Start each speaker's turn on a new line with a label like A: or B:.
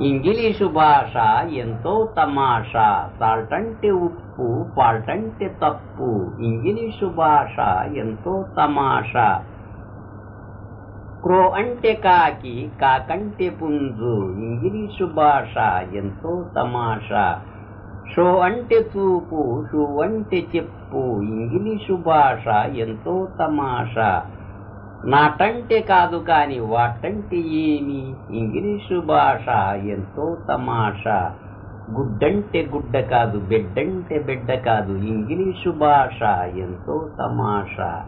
A: English భాష ఎంతో తమాషా. సాల్ట్ అంటే ఉప్పు పాల్టంటే అంటే తప్పు. ఇంగ్లీషు భాష ఎంతో తమాషా. క్రో అంటే కాకి కాకంటే పుంజు. ఇంగ్లీషు భాష ఎంతో తమాషా. షో అంటే చూపు షూ అంటే చెప్పు. ఇంగ్లీషు భాష ఎంతో తమాషా. నాటంటే కాదు కాని వాటంటే ఏమి? ఇంగ్లీషు భాష ఎంతో తమాషా. గుడ్డంటే గుడ్డ కాదు బిడ్డంటే బిడ్డ కాదు. ఇంగ్లీషు భాష ఎంతో తమాషా.